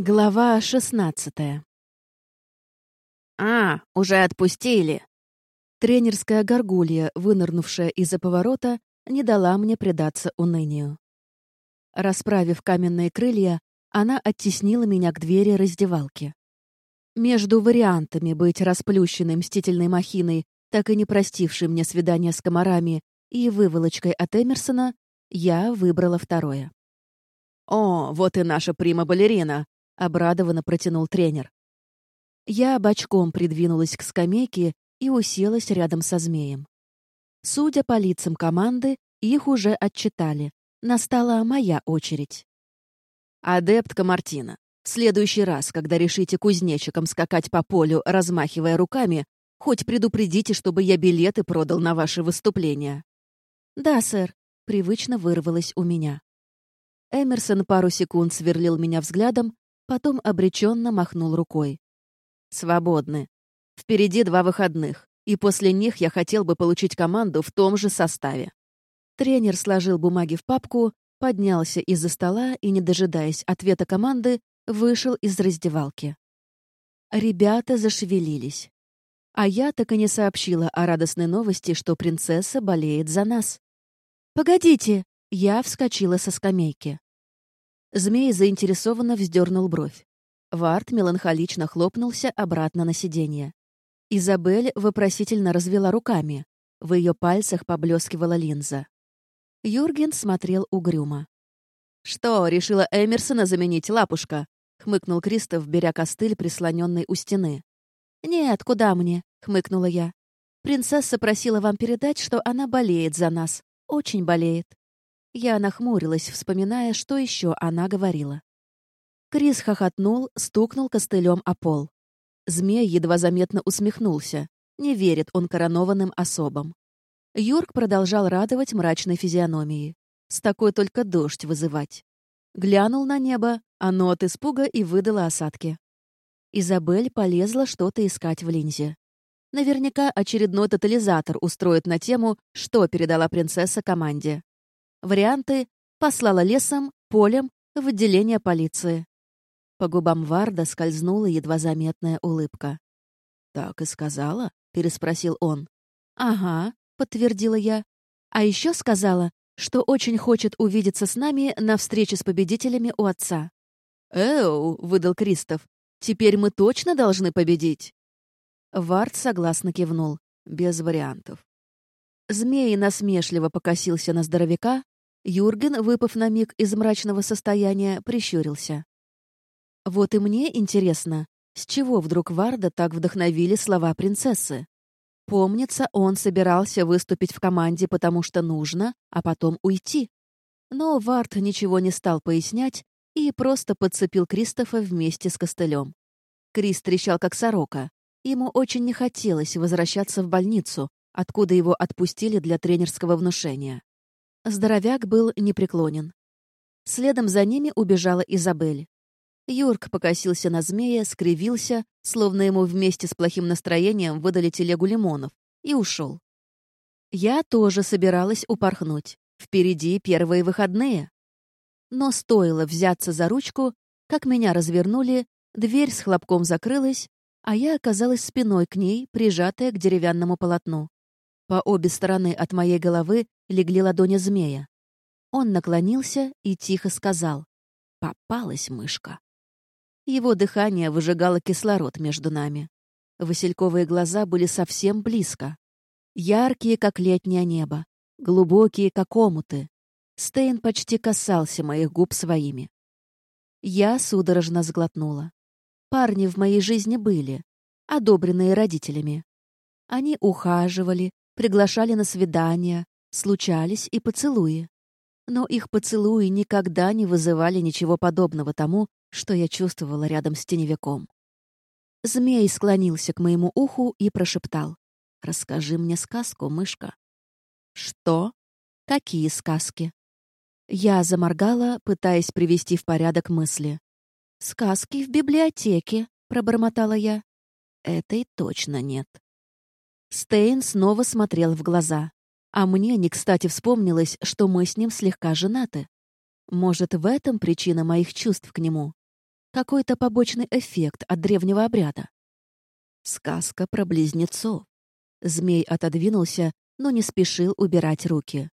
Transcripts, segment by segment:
Глава шестнадцатая. «А, уже отпустили!» Тренерская горгулья, вынырнувшая из-за поворота, не дала мне предаться унынию. Расправив каменные крылья, она оттеснила меня к двери раздевалки. Между вариантами быть расплющенной мстительной махиной, так и не простившей мне свидание с комарами, и выволочкой от Эмерсона, я выбрала второе. «О, вот и наша прима-балерина!» — обрадованно протянул тренер. Я бочком придвинулась к скамейке и уселась рядом со змеем. Судя по лицам команды, их уже отчитали. Настала моя очередь. «Адептка Мартина, в следующий раз, когда решите кузнечиком скакать по полю, размахивая руками, хоть предупредите, чтобы я билеты продал на ваше выступление». «Да, сэр», — привычно вырвалось у меня. Эмерсон пару секунд сверлил меня взглядом, Потом обреченно махнул рукой. «Свободны. Впереди два выходных, и после них я хотел бы получить команду в том же составе». Тренер сложил бумаги в папку, поднялся из-за стола и, не дожидаясь ответа команды, вышел из раздевалки. Ребята зашевелились. А я так и не сообщила о радостной новости, что принцесса болеет за нас. «Погодите!» — я вскочила со скамейки. Змей заинтересованно вздернул бровь. Варт меланхолично хлопнулся обратно на сиденье. Изабель вопросительно развела руками. В ее пальцах поблескивала линза. Юрген смотрел угрюмо. «Что, решила Эмерсона заменить лапушка?» — хмыкнул Кристоф, беря костыль, прислоненный у стены. «Нет, куда мне?» — хмыкнула я. «Принцесса просила вам передать, что она болеет за нас. Очень болеет». Я нахмурилась, вспоминая, что еще она говорила. Крис хохотнул, стукнул костылем о пол. Змей едва заметно усмехнулся. Не верит он коронованным особам. Юрк продолжал радовать мрачной физиономией. С такой только дождь вызывать. Глянул на небо, оно от испуга и выдало осадки. Изабель полезла что-то искать в линзе. Наверняка очередной тотализатор устроит на тему, что передала принцесса команде. Варианты послала лесом, полем, в отделение полиции. По губам Варда скользнула едва заметная улыбка. «Так и сказала?» — переспросил он. «Ага», — подтвердила я. «А еще сказала, что очень хочет увидеться с нами на встрече с победителями у отца». «Эу», — выдал Кристоф, — «теперь мы точно должны победить?» Вард согласно кивнул. Без вариантов. Змей насмешливо покосился на здоровяка, Юрген, выпав на миг из мрачного состояния, прищурился. Вот и мне интересно, с чего вдруг Варда так вдохновили слова принцессы? Помнится, он собирался выступить в команде, потому что нужно, а потом уйти. Но Вард ничего не стал пояснять и просто подцепил Кристофа вместе с костылем. Крис трещал, как сорока. Ему очень не хотелось возвращаться в больницу, откуда его отпустили для тренерского внушения. Здоровяк был непреклонен. Следом за ними убежала Изабель. Юрк покосился на змея, скривился, словно ему вместе с плохим настроением выдали телегу лимонов, и ушел. Я тоже собиралась упорхнуть. Впереди первые выходные. Но стоило взяться за ручку, как меня развернули, дверь с хлопком закрылась, а я оказалась спиной к ней, прижатая к деревянному полотну. По обе стороны от моей головы легли ладони змея. Он наклонился и тихо сказал «Попалась мышка». Его дыхание выжигало кислород между нами. Васильковые глаза были совсем близко. Яркие, как летнее небо, глубокие, как омуты. Стейн почти касался моих губ своими. Я судорожно сглотнула. Парни в моей жизни были, одобренные родителями. Они ухаживали, приглашали на свидания, случались и поцелуи. Но их поцелуи никогда не вызывали ничего подобного тому, что я чувствовала рядом с теневиком. Змей склонился к моему уху и прошептал. «Расскажи мне сказку, мышка». «Что? Какие сказки?» Я заморгала, пытаясь привести в порядок мысли. «Сказки в библиотеке», — пробормотала я. «Этой точно нет». Стейн снова смотрел в глаза. А мне не кстати вспомнилось, что мы с ним слегка женаты. Может, в этом причина моих чувств к нему? Какой-то побочный эффект от древнего обряда. Сказка про близнецов. Змей отодвинулся, но не спешил убирать руки.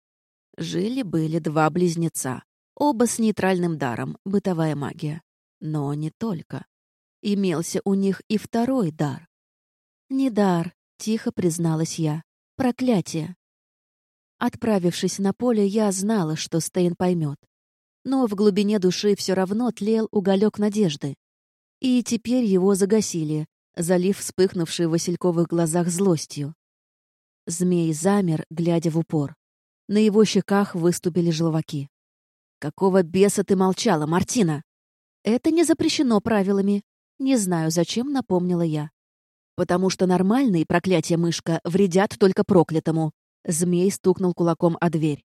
Жили-были два близнеца. Оба с нейтральным даром, бытовая магия. Но не только. Имелся у них и второй дар. «Не дар», — тихо призналась я. «Проклятие». Отправившись на поле, я знала, что Стейн поймет. Но в глубине души все равно тлел уголек надежды. И теперь его загасили, залив вспыхнувший в Васильковых глазах злостью. Змей замер, глядя в упор. На его щеках выступили желваки. «Какого беса ты молчала, Мартина?» «Это не запрещено правилами. Не знаю, зачем напомнила я. Потому что нормальные проклятия мышка вредят только проклятому». Змей стукнул кулаком о дверь.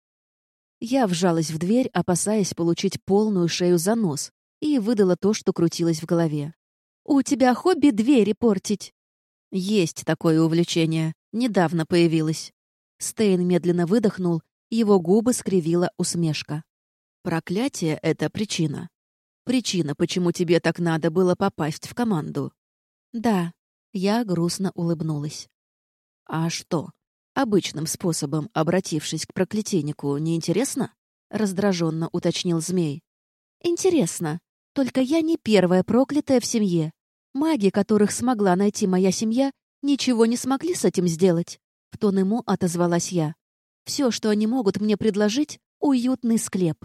Я вжалась в дверь, опасаясь получить полную шею за нос, и выдала то, что крутилось в голове. «У тебя хобби двери портить?» «Есть такое увлечение. Недавно появилось». Стейн медленно выдохнул, его губы скривила усмешка. Проклятие — это причина. Причина, почему тебе так надо было попасть в команду. Да, я грустно улыбнулась. А что, обычным способом, обратившись к проклятийнику, неинтересно? Раздраженно уточнил змей. Интересно. Только я не первая проклятая в семье. Маги, которых смогла найти моя семья, ничего не смогли с этим сделать. В тон ему отозвалась я. Все, что они могут мне предложить — уютный склеп.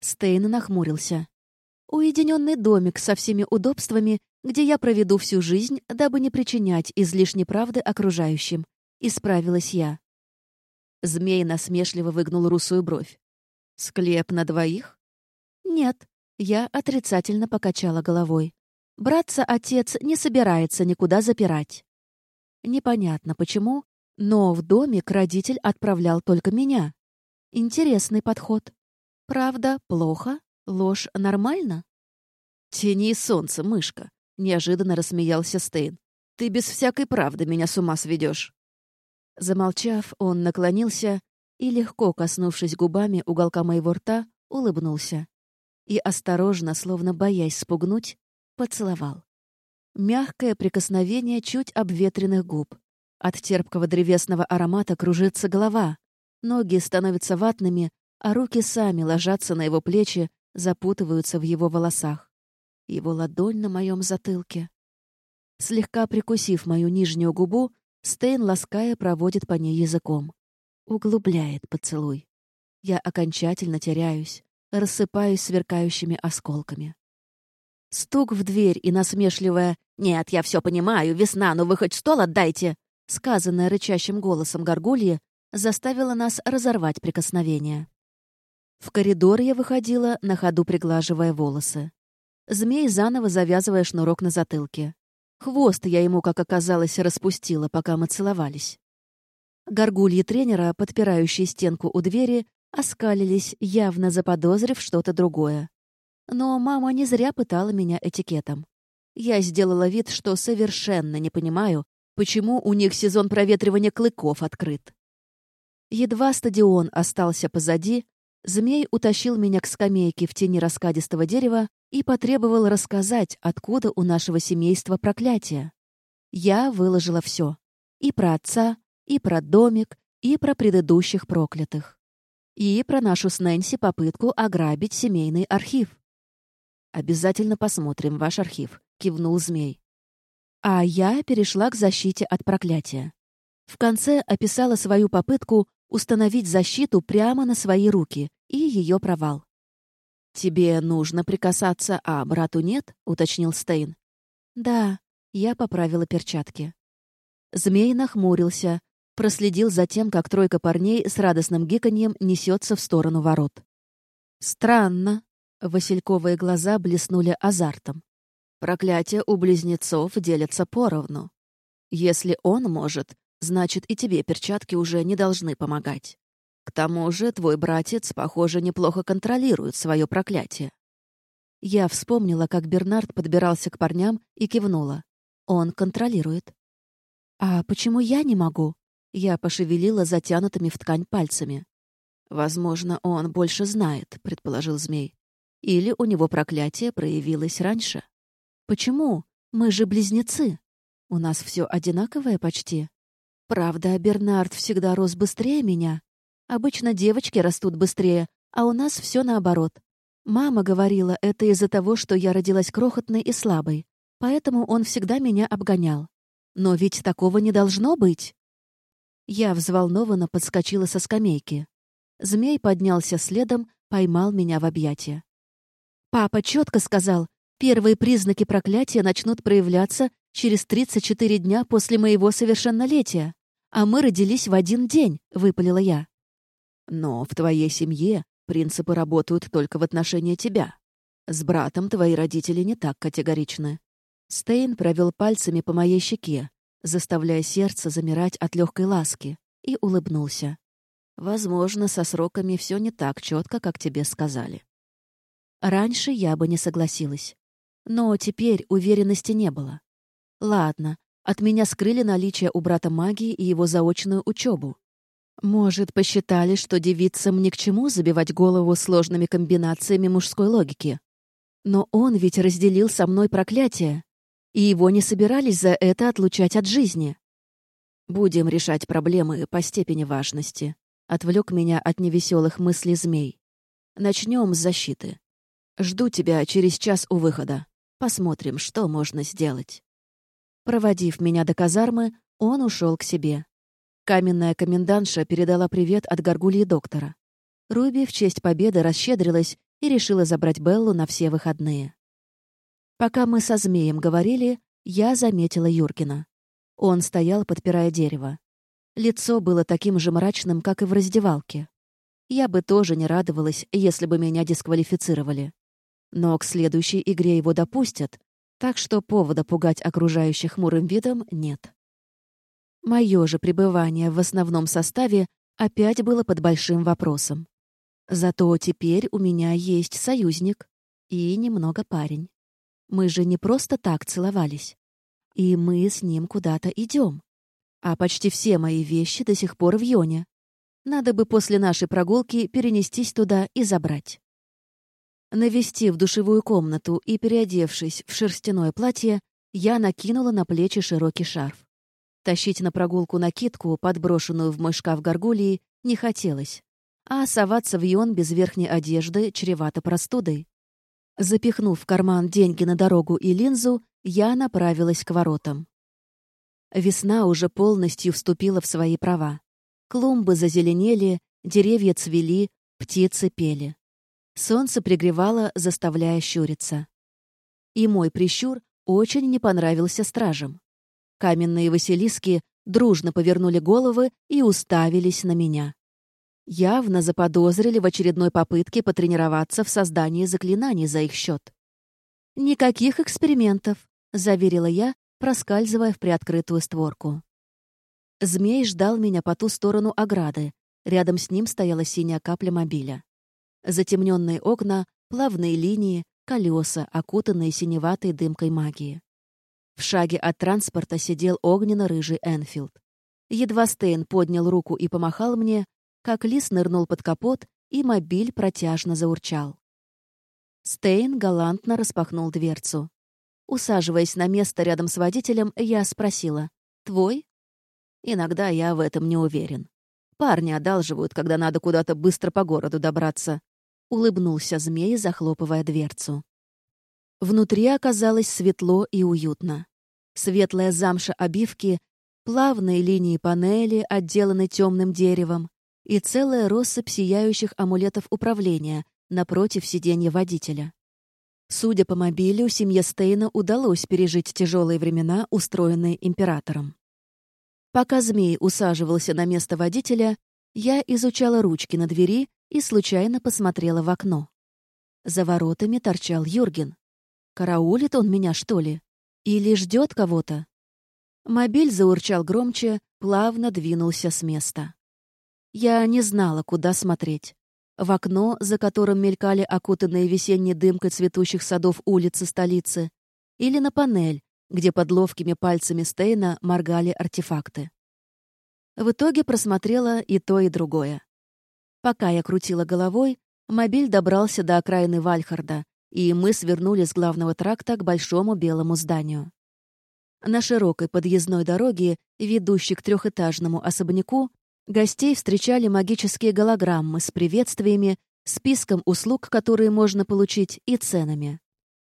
Стейн нахмурился. «Уединенный домик со всеми удобствами, где я проведу всю жизнь, дабы не причинять излишней правды окружающим», — исправилась я. Змей насмешливо выгнул русую бровь. «Склеп на двоих?» «Нет», — я отрицательно покачала головой. «Братца-отец не собирается никуда запирать». Непонятно почему, но в домик родитель отправлял только меня. Интересный подход. Правда плохо? Ложь нормально? «Тени солнца, мышка!» — неожиданно рассмеялся Стейн. «Ты без всякой правды меня с ума сведешь. Замолчав, он наклонился и, легко коснувшись губами уголка моего рта, улыбнулся. И осторожно, словно боясь спугнуть, поцеловал. Мягкое прикосновение чуть обветренных губ. От терпкого древесного аромата кружится голова. Ноги становятся ватными, а руки сами ложатся на его плечи, запутываются в его волосах. Его ладонь на моем затылке. Слегка прикусив мою нижнюю губу, Стейн, лаская, проводит по ней языком. Углубляет поцелуй. Я окончательно теряюсь, рассыпаюсь сверкающими осколками. Стук в дверь и насмешливая «Нет, я все понимаю, весна, но вы хоть стол отдайте!» сказанное рычащим голосом горгульи, заставило нас разорвать прикосновение. В коридор я выходила, на ходу приглаживая волосы. Змей заново завязывая шнурок на затылке. Хвост я ему, как оказалось, распустила, пока мы целовались. Горгульи тренера, подпирающие стенку у двери, оскалились, явно заподозрив что-то другое. Но мама не зря пытала меня этикетом. Я сделала вид, что совершенно не понимаю, почему у них сезон проветривания клыков открыт. Едва стадион остался позади, Змей утащил меня к скамейке в тени раскадистого дерева и потребовал рассказать, откуда у нашего семейства проклятие. Я выложила все. И про отца, и про домик, и про предыдущих проклятых. И про нашу с Нэнси попытку ограбить семейный архив. «Обязательно посмотрим ваш архив», — кивнул змей. А я перешла к защите от проклятия. В конце описала свою попытку установить защиту прямо на свои руки и ее провал. «Тебе нужно прикасаться, а брату нет?» — уточнил Стейн. «Да», — я поправила перчатки. Змей нахмурился, проследил за тем, как тройка парней с радостным гиканьем несется в сторону ворот. «Странно», — васильковые глаза блеснули азартом. «Проклятие у близнецов делятся поровну. Если он может, Значит, и тебе перчатки уже не должны помогать. К тому же твой братец, похоже, неплохо контролирует свое проклятие. Я вспомнила, как Бернард подбирался к парням и кивнула. Он контролирует. «А почему я не могу?» Я пошевелила затянутыми в ткань пальцами. «Возможно, он больше знает», — предположил змей. Или у него проклятие проявилось раньше. Почему? Мы же близнецы. У нас все одинаковое почти. Правда, Бернард всегда рос быстрее меня. Обычно девочки растут быстрее, а у нас все наоборот. Мама говорила, это из-за того, что я родилась крохотной и слабой, поэтому он всегда меня обгонял. Но ведь такого не должно быть. Я взволнованно подскочила со скамейки. Змей поднялся следом, поймал меня в объятия. Папа четко сказал, первые признаки проклятия начнут проявляться через 34 дня после моего совершеннолетия. А мы родились в один день, выпалила я. Но в твоей семье принципы работают только в отношении тебя. С братом твои родители не так категоричны. Стейн провел пальцами по моей щеке, заставляя сердце замирать от легкой ласки, и улыбнулся. Возможно, со сроками все не так четко, как тебе сказали. Раньше я бы не согласилась. Но теперь уверенности не было. Ладно, от меня скрыли наличие у брата магии и его заочную учебу. Может, посчитали, что девицам ни к чему забивать голову сложными комбинациями мужской логики. Но он ведь разделил со мной проклятие, и его не собирались за это отлучать от жизни. Будем решать проблемы по степени важности. Отвлек меня от невеселых мыслей змей. Начнем с защиты. Жду тебя через час у выхода. Посмотрим, что можно сделать. Проводив меня до казармы, он ушел к себе. Каменная комендантша передала привет от горгульи доктора. Руби в честь победы расщедрилась и решила забрать Беллу на все выходные. Пока мы со змеем говорили, я заметила Юркина. Он стоял, подпирая дерево. Лицо было таким же мрачным, как и в раздевалке. Я бы тоже не радовалась, если бы меня дисквалифицировали. Но к следующей игре его допустят, так что повода пугать окружающих хмурым видом нет. Мое же пребывание в основном составе опять было под большим вопросом. Зато теперь у меня есть союзник и немного парень. Мы же не просто так целовались. И мы с ним куда-то идем. А почти все мои вещи до сих пор в Йоне. Надо бы после нашей прогулки перенестись туда и забрать. Навестив душевую комнату и переодевшись в шерстяное платье, я накинула на плечи широкий шарф. Тащить на прогулку накидку, подброшенную в мой шкаф горгулии, не хотелось. А соваться в Йон без верхней одежды чревато простудой. Запихнув в карман деньги на дорогу и линзу, я направилась к воротам. Весна уже полностью вступила в свои права. Клумбы зазеленели, деревья цвели, птицы пели. Солнце пригревало, заставляя щуриться. И мой прищур очень не понравился стражам. Каменные василиски дружно повернули головы и уставились на меня. Явно заподозрили в очередной попытке потренироваться в создании заклинаний за их счет. «Никаких экспериментов», — заверила я, проскальзывая в приоткрытую створку. Змей ждал меня по ту сторону ограды. Рядом с ним стояла синяя капля мобиля. Затемненные окна, плавные линии, колеса, окутанные синеватой дымкой магии. В шаге от транспорта сидел огненно-рыжий Энфилд. Едва Стейн поднял руку и помахал мне, как лис нырнул под капот, и мобиль протяжно заурчал. Стейн галантно распахнул дверцу. Усаживаясь на место рядом с водителем, я спросила «Твой?» Иногда я в этом не уверен. Парни одалживают, когда надо куда-то быстро по городу добраться. Улыбнулся змей, захлопывая дверцу. Внутри оказалось светло и уютно. Светлая замша обивки, плавные линии панели, отделанные темным деревом, и целая россыпь сияющих амулетов управления напротив сиденья водителя. Судя по мобилю, семье Стейна удалось пережить тяжелые времена, устроенные императором. Пока змей усаживался на место водителя, я изучала ручки на двери и случайно посмотрела в окно. За воротами торчал Юрген. Караулит он меня, что ли? Или ждет кого-то? Мобиль заурчал громче, плавно двинулся с места. Я не знала, куда смотреть в окно, за которым мелькали окутанные весенней дымкой цветущих садов улицы столицы, или на панель, где под ловкими пальцами Стейна моргали артефакты. В итоге просмотрела и то, и другое. Пока я крутила головой, Мобиль добрался до окраины Вальхарда, и мы свернули с главного тракта к большому белому зданию. На широкой подъездной дороге, ведущей к трехэтажному особняку, гостей встречали магические голограммы с приветствиями, списком услуг, которые можно получить, и ценами.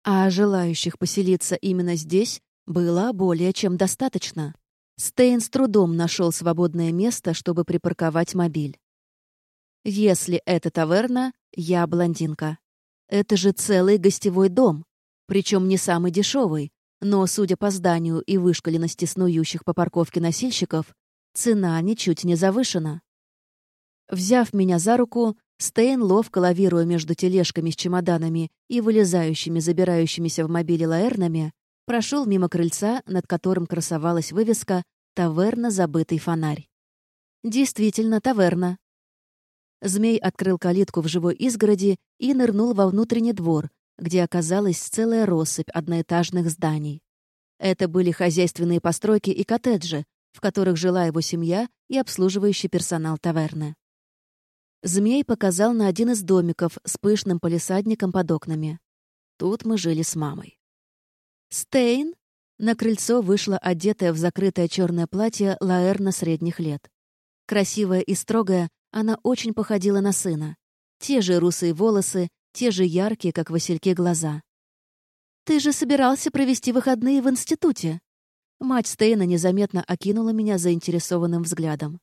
А желающих поселиться именно здесь было более чем достаточно. Стейн с трудом нашел свободное место, чтобы припарковать мобиль. Если это таверна, я блондинка. Это же целый гостевой дом, причем не самый дешевый, но, судя по зданию и вышкаленности снующих по парковке носильщиков, цена ничуть не завышена. Взяв меня за руку, Стейн, ловко лавируя между тележками с чемоданами и вылезающими, забирающимися в мобиле лаэрнами, прошел мимо крыльца, над которым красовалась вывеска «Таверна. Забытый фонарь». Действительно, таверна. Змей открыл калитку в живой изгороди и нырнул во внутренний двор, где оказалась целая россыпь одноэтажных зданий. Это были хозяйственные постройки и коттеджи, в которых жила его семья и обслуживающий персонал таверны. Змей показал на один из домиков с пышным полисадником под окнами. Тут мы жили с мамой. «Стейн?» На крыльцо вышла одетая в закрытое черное платье Лаэрна средних лет. Красивая и строгая, она очень походила на сына. Те же русые волосы, те же яркие, как васильки, глаза. «Ты же собирался провести выходные в институте?» Мать Стейна незаметно окинула меня заинтересованным взглядом.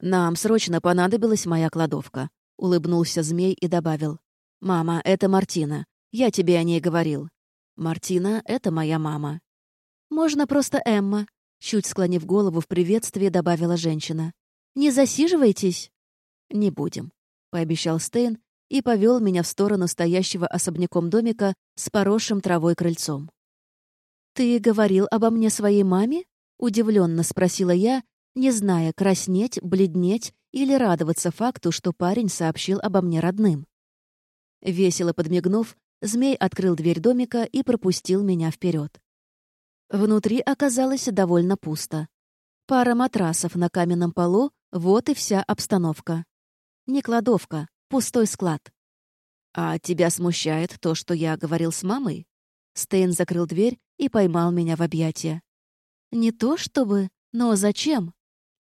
«Нам срочно понадобилась моя кладовка», — улыбнулся змей и добавил. «Мама, это Мартина. Я тебе о ней говорил. Мартина — это моя мама». «Можно просто Эмма», — чуть склонив голову в приветствии, добавила женщина. «Не засиживайтесь?» «Не будем», — пообещал Стейн и повел меня в сторону стоящего особняком домика с поросшим травой крыльцом. «Ты говорил обо мне своей маме?» — удивленно спросила я, не зная, краснеть, бледнеть или радоваться факту, что парень сообщил обо мне родным. Весело подмигнув, змей открыл дверь домика и пропустил меня вперед. Внутри оказалось довольно пусто. Пара матрасов на каменном полу — вот и вся обстановка. Не кладовка, пустой склад. «А тебя смущает то, что я говорил с мамой?» Стейн закрыл дверь и поймал меня в объятия. «Не то чтобы, но зачем?»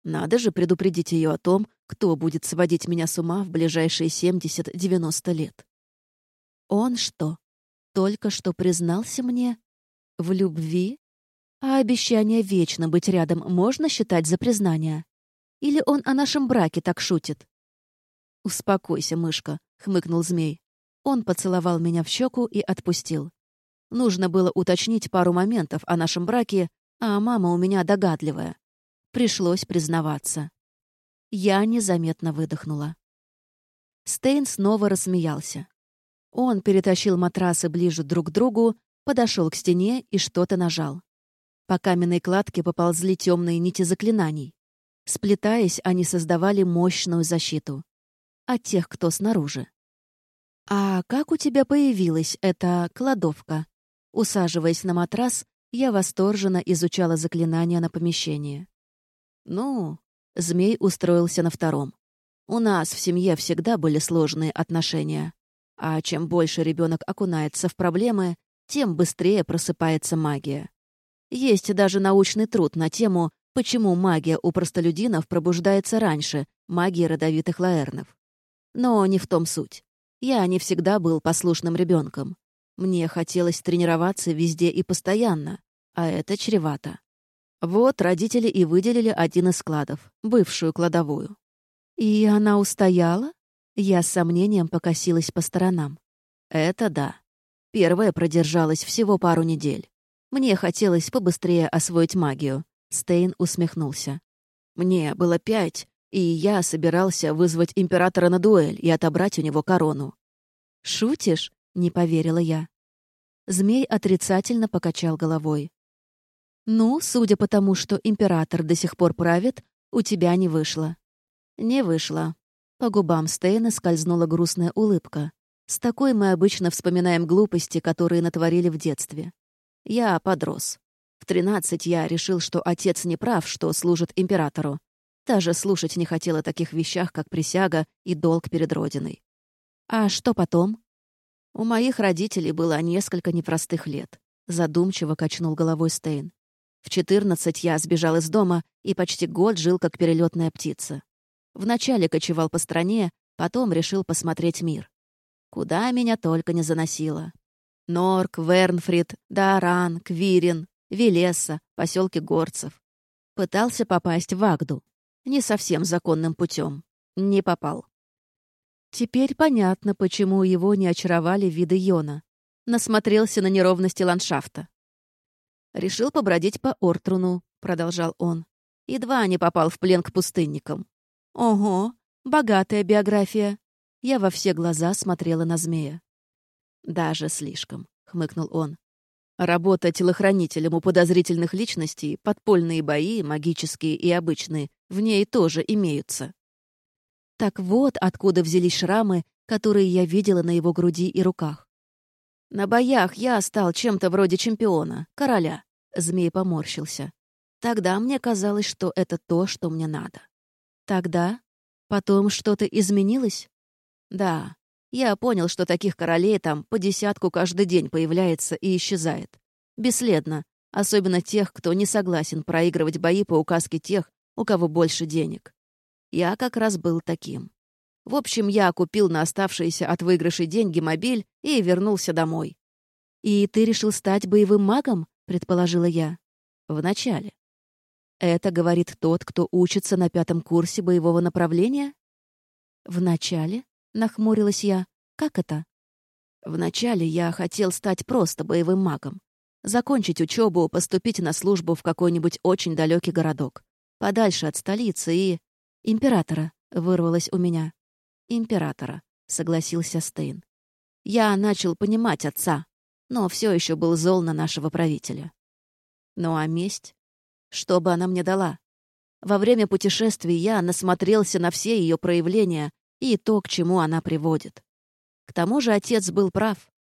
Надо же предупредить ее о том, кто будет сводить меня с ума в ближайшие 70-90 лет. Он что, только что признался мне в любви? А обещание вечно быть рядом можно считать за признание? Или он о нашем браке так шутит? «Успокойся, мышка», — хмыкнул змей. Он поцеловал меня в щеку и отпустил. Нужно было уточнить пару моментов о нашем браке, а мама у меня догадливая. Пришлось признаваться. Я незаметно выдохнула. Стейн снова рассмеялся. Он перетащил матрасы ближе друг к другу, подошел к стене и что-то нажал. По каменной кладке поползли темные нити заклинаний. Сплетаясь, они создавали мощную защиту. От тех, кто снаружи. «А как у тебя появилась эта кладовка?» Усаживаясь на матрас, я восторженно изучала заклинания на помещение. Ну, змей устроился на втором. У нас в семье всегда были сложные отношения. А чем больше ребенок окунается в проблемы, тем быстрее просыпается магия. Есть даже научный труд на тему, почему магия у простолюдинов пробуждается раньше магии родовитых лаэрнов. Но не в том суть. Я не всегда был послушным ребенком. Мне хотелось тренироваться везде и постоянно, а это чревато. Вот родители и выделили один из складов, бывшую кладовую. И она устояла? Я с сомнением покосилась по сторонам. Это да. Первая продержалась всего пару недель. Мне хотелось побыстрее освоить магию. Стейн усмехнулся. Мне было пять, и я собирался вызвать императора на дуэль и отобрать у него корону. «Шутишь?» — не поверила я. Змей отрицательно покачал головой. «Ну, судя по тому, что император до сих пор правит, у тебя не вышло». «Не вышло». По губам Стейна скользнула грустная улыбка. С такой мы обычно вспоминаем глупости, которые натворили в детстве. Я подрос. В тринадцать я решил, что отец не прав, что служит императору. Даже слушать не хотел о таких вещах, как присяга и долг перед Родиной. А что потом? У моих родителей было несколько непростых лет. Задумчиво качнул головой Стейн. В четырнадцать я сбежал из дома и почти год жил как перелетная птица. Вначале кочевал по стране, потом решил посмотреть мир. Куда меня только не заносило. Норк, Вернфрид, Даран, Квирин, Велеса, поселки Горцев. Пытался попасть в Агду. Не совсем законным путем. Не попал. Теперь понятно, почему его не очаровали виды Йона. Насмотрелся на неровности ландшафта. «Решил побродить по Ортруну», — продолжал он. Едва не попал в плен к пустынникам. «Ого, богатая биография». Я во все глаза смотрела на змея. «Даже слишком», — хмыкнул он. «Работа телохранителем у подозрительных личностей, подпольные бои, магические и обычные, в ней тоже имеются». Так вот откуда взялись шрамы, которые я видела на его груди и руках. На боях я стал чем-то вроде чемпиона, короля. Змей поморщился. Тогда мне казалось, что это то, что мне надо. Тогда? Потом что-то изменилось? Да. Я понял, что таких королей там по десятку каждый день появляется и исчезает. Бесследно. Особенно тех, кто не согласен проигрывать бои по указке тех, у кого больше денег. Я как раз был таким. В общем, я купил на оставшиеся от выигрышей деньги мобиль и вернулся домой. «И ты решил стать боевым магом?» — предположила я. «Вначале». «Это говорит тот, кто учится на пятом курсе боевого направления?» «Вначале?» — нахмурилась я. «Как это?» «Вначале я хотел стать просто боевым магом. Закончить учебу, поступить на службу в какой-нибудь очень далекий городок. Подальше от столицы и... «Императора», — вырвалось у меня. «Императора», — согласился Стейн. «Я начал понимать отца, но все еще был зол на нашего правителя. Ну а месть? Что бы она мне дала? Во время путешествий я насмотрелся на все ее проявления и то, к чему она приводит. К тому же отец был прав.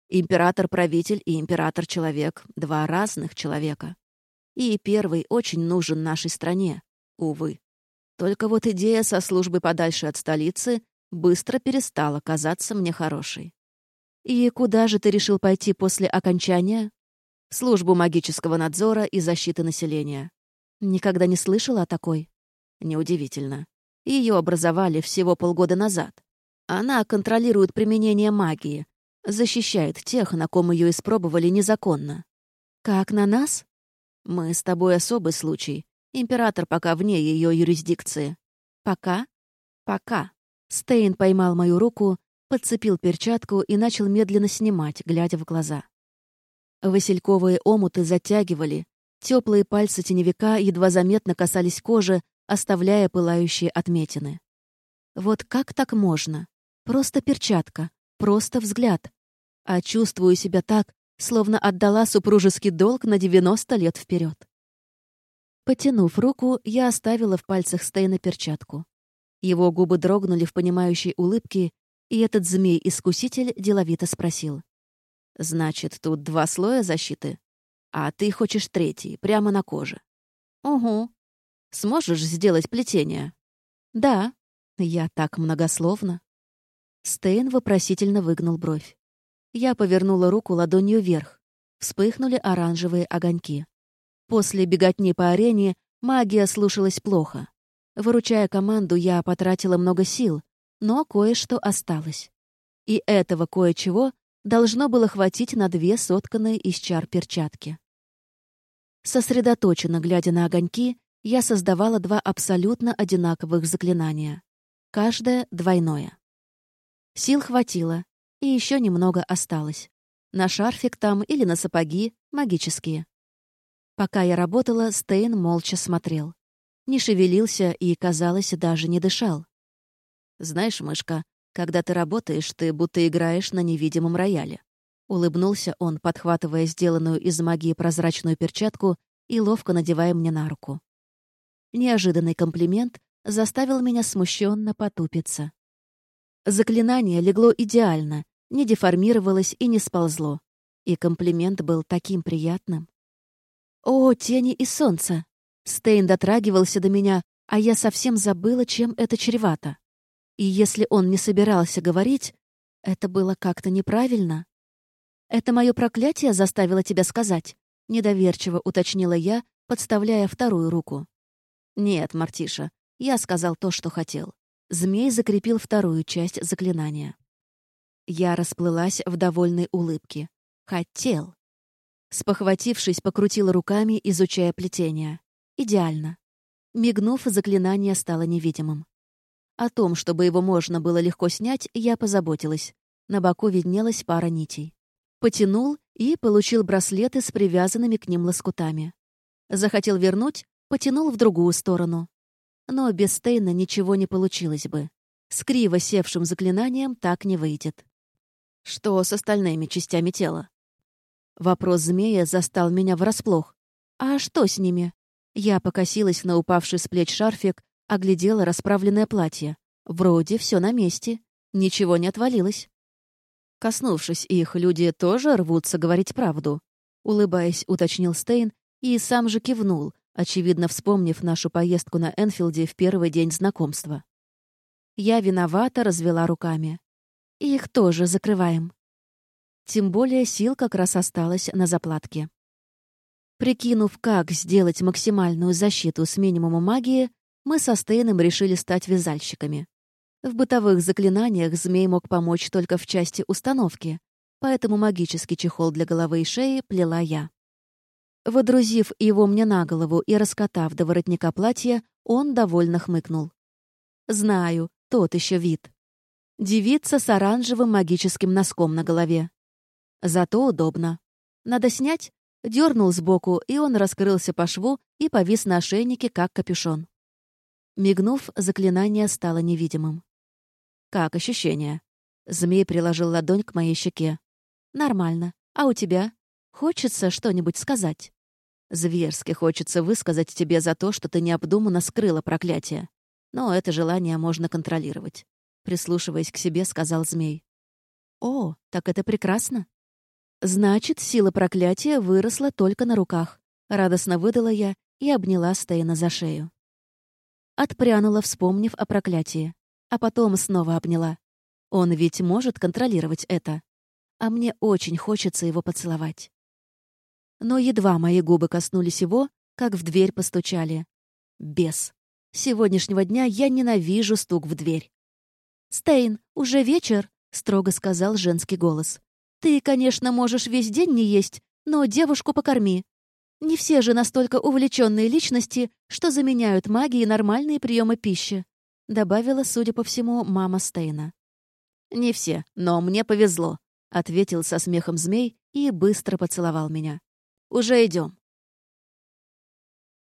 Император-правитель и император-человек — два разных человека. И первый очень нужен нашей стране, увы. Только вот идея со службы подальше от столицы быстро перестала казаться мне хорошей. «И куда же ты решил пойти после окончания?» «Службу магического надзора и защиты населения». «Никогда не слышала о такой?» «Неудивительно. Ее образовали всего полгода назад. Она контролирует применение магии, защищает тех, на ком ее испробовали незаконно». «Как на нас?» «Мы с тобой особый случай, Император пока вне ее юрисдикции. Пока? Пока. Стейн поймал мою руку, подцепил перчатку и начал медленно снимать, глядя в глаза. Васильковые омуты затягивали, теплые пальцы теневика едва заметно касались кожи, оставляя пылающие отметины. Вот как так можно? Просто перчатка, просто взгляд. А чувствую себя так, словно отдала супружеский долг на 90 лет вперед. Потянув руку, я оставила в пальцах Стейна перчатку. Его губы дрогнули в понимающей улыбке, и этот змей-искуситель деловито спросил. «Значит, тут два слоя защиты? А ты хочешь третий, прямо на коже?» «Угу. Сможешь сделать плетение?» «Да. Я так многословно». Стейн вопросительно выгнул бровь. Я повернула руку ладонью вверх. Вспыхнули оранжевые огоньки. После беготни по арене магия слушалась плохо. Выручая команду, я потратила много сил, но кое-что осталось. И этого кое-чего должно было хватить на две сотканные из чар перчатки. Сосредоточенно глядя на огоньки, я создавала два абсолютно одинаковых заклинания. Каждое двойное. Сил хватило, и еще немного осталось. На шарфик там или на сапоги магические. Пока я работала, Стейн молча смотрел. Не шевелился и, казалось, даже не дышал. «Знаешь, мышка, когда ты работаешь, ты будто играешь на невидимом рояле». Улыбнулся он, подхватывая сделанную из магии прозрачную перчатку и ловко надевая мне на руку. Неожиданный комплимент заставил меня смущенно потупиться. Заклинание легло идеально, не деформировалось и не сползло. И комплимент был таким приятным. О, тени и солнце! Стейн дотрагивался до меня, а я совсем забыла, чем это чревато. И если он не собирался говорить, Это было как-то неправильно. «Это мое проклятие заставило тебя сказать?» — недоверчиво уточнила я, подставляя вторую руку. «Нет, Мартиша, я сказал то, что хотел». Змей закрепил вторую часть заклинания. Я расплылась в довольной улыбке. «Хотел». Спохватившись, покрутила руками, изучая плетение. «Идеально». Мигнув, заклинание стало невидимым. О том, чтобы его можно было легко снять, я позаботилась. На боку виднелась пара нитей. Потянул и получил браслеты с привязанными к ним лоскутами. Захотел вернуть, потянул в другую сторону. Но без Стейна ничего не получилось бы. С криво севшим заклинанием так не выйдет. Что с остальными частями тела? Вопрос змея застал меня врасплох. А что с ними? Я покосилась на упавший с плеч шарфик, оглядела расправленное платье. Вроде все на месте. Ничего не отвалилось. Коснувшись их, люди тоже рвутся говорить правду. Улыбаясь, уточнил Стейн и сам же кивнул, очевидно вспомнив нашу поездку на Энфилде в первый день знакомства. Я виновата развела руками. Их тоже закрываем. Тем более сил как раз осталось на заплатке. Прикинув, как сделать максимальную защиту с минимумом магии, мы со Стейном решили стать вязальщиками. В бытовых заклинаниях змей мог помочь только в части установки, поэтому магический чехол для головы и шеи плела я. Водрузив его мне на голову и раскатав до воротника платья, он довольно хмыкнул. «Знаю, тот еще вид. Девица с оранжевым магическим носком на голове. Зато удобно. Надо снять?» Дернул сбоку, и он раскрылся по шву и повис на ошейнике, как капюшон. Мигнув, заклинание стало невидимым. «Как ощущение?» Змей приложил ладонь к моей щеке. «Нормально. А у тебя? Хочется что-нибудь сказать?» «Зверски хочется высказать тебе за то, что ты необдуманно скрыла проклятие. Но это желание можно контролировать», — прислушиваясь к себе, сказал змей. «О, так это прекрасно!» «Значит, сила проклятия выросла только на руках», — радостно выдала я и обняла Стейна за шею. Отпрянула, вспомнив о проклятии а потом снова обняла. Он ведь может контролировать это. А мне очень хочется его поцеловать. Но едва мои губы коснулись его, как в дверь постучали. Бес. Сегодняшнего дня я ненавижу стук в дверь. «Стейн, уже вечер», — строго сказал женский голос. «Ты, конечно, можешь весь день не есть, но девушку покорми. Не все же настолько увлеченные личности, что заменяют магии нормальные приемы пищи добавила, судя по всему, мама Стейна. «Не все, но мне повезло», — ответил со смехом змей и быстро поцеловал меня. «Уже идем.